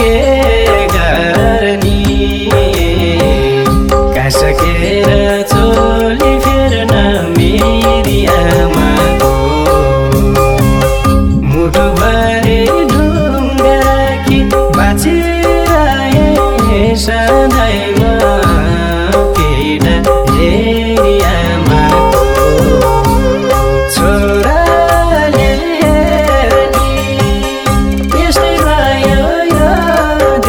okay.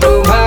tomar